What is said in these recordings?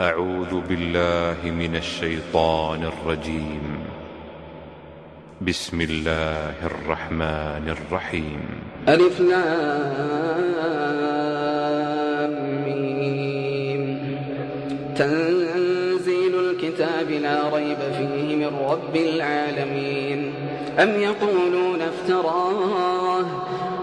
أعوذ بالله من الشيطان الرجيم. بسم الله الرحمن الرحيم. ألف لام ميم. تنزيل الكتاب لا ريب فيه من رب العالمين. أم يقولون افتراه؟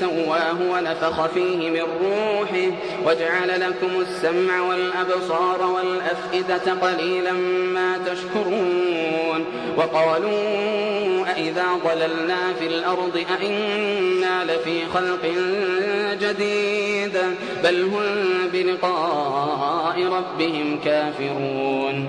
سواه ونفخ فيه من روحه وجعل لكم السمع والأبصار والأفئدة قليلا ما تشكرون وقالوا أئذا ضللنا في الأرض أئنا لفي خلق جديد بل هم بلقاء ربهم كافرون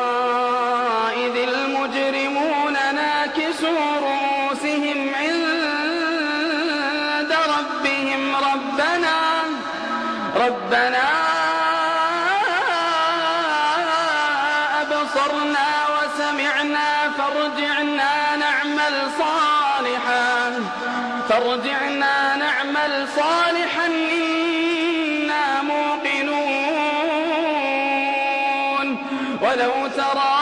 ربهم ربنا ربنا أبصرنا وسمعنا فارجعنا نعمل صالحا فارجعنا نعمل صالحا إنا موقنون. ولو ترى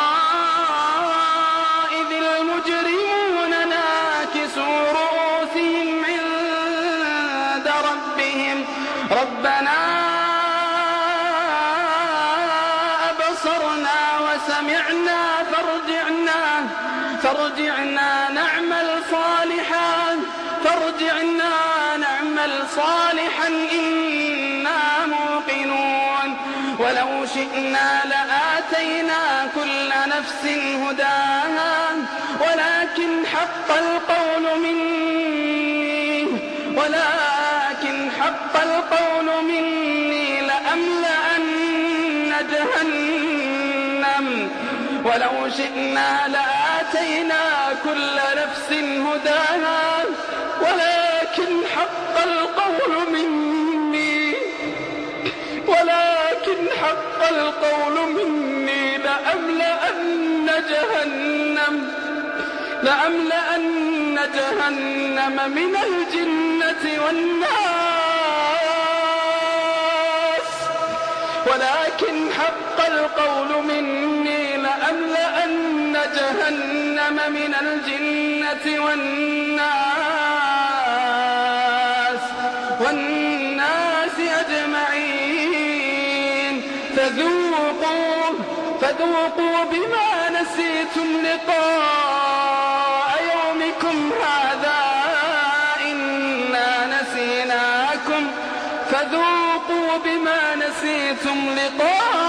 أبصرنا وسمعنا فارجعنا فارجعنا نعمل صالحا فارجعنا نعمل صالحا إنا موقنون. ولو شئنا لآتينا كل نفس هداها ولكن حق القول مني شئنا لآتينا كل نفس هداها ولكن حق القول مني. ولكن حق القول مني لأملأن جهنم لأملأن جهنم من الجنة والناس. ولكن حق القول مني لأملأن جهنم من الجنة والناس والناس أجمعين فذوقوا فذوقوا بما نسيتم لقاء يومكم هذا إنا نسيناكم فذوقوا بما نسيتم لقاء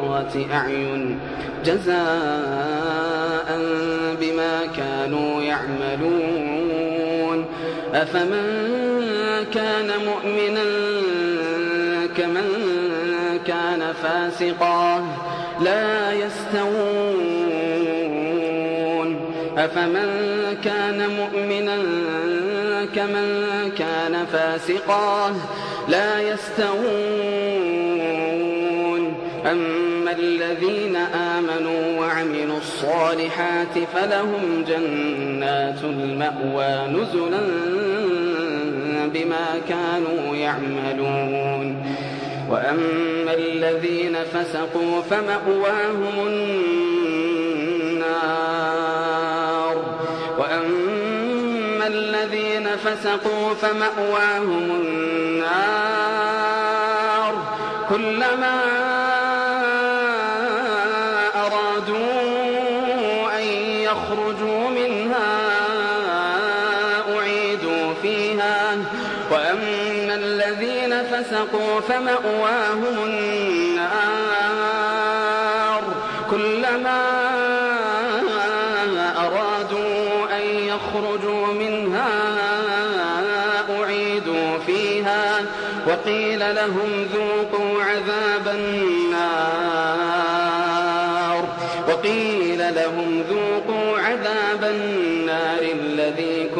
قرة أعين جزاء بما كانوا يعملون. أفمن كان مؤمنا كمن كان فاسقا لا يستوون. أفمن كان مؤمنا كمن كان فاسقا لا يستوون. أما الذين آمنوا وعملوا الصالحات فلهم جنات المأوى نزلا بما كانوا يعملون. وأما الذين فسقوا فمأواهم النار. وأما الذين فسقوا فمأواهم النار. كلما وأما الذين فسقوا فمأواهم النار. كلما أرادوا أن يخرجوا منها أعيدوا فيها. وقيل لهم ذوقوا عذاب النار. وقيل لهم ذوقوا عذاب النار الذي كنتم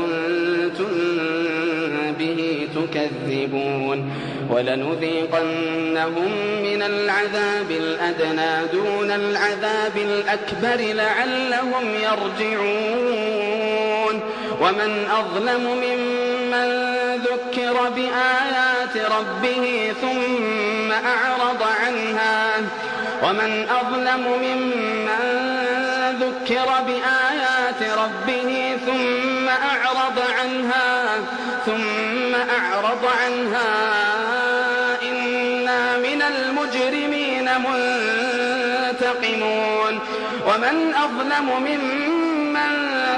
تكذبون ولنذيقنهم من العذاب الأدنى دون العذاب الأكبر لعلهم يرجعون. ومن أظلم ممن ذكر بآيات ربه ثم أعرض عنها. ومن أظلم ممن ذكر بآيات ربه ثم أعرض عنها ثم أعرض عنها. إنا من المجرمين منتقمون. ومن أظلم ممن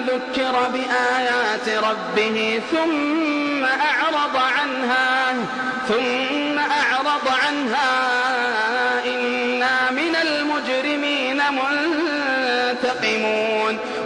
ذكر بآيات ربه ثم أعرض عنها ثم أعرض عنها. إنا من المجرمين منتقمون.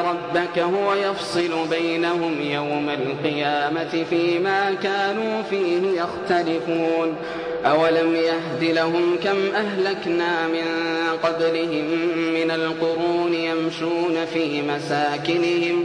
ربك هو يفصل بينهم يوم القيامة فيما كانوا فيه يختلفون. أولم يهد لهم كم أهلكنا من قبلهم من القرون يمشون في مساكنهم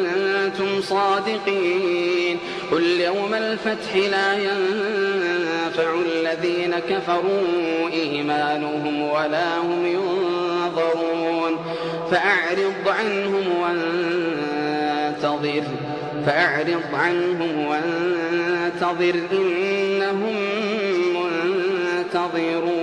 كنتم صادقين. قل يوم الفتح لا ينفع الذين كفروا إيمانهم ولا هم ينظرون. فأعرض عنهم وانتظر. فأعرض عنهم وانتظر إنهم منتظرون.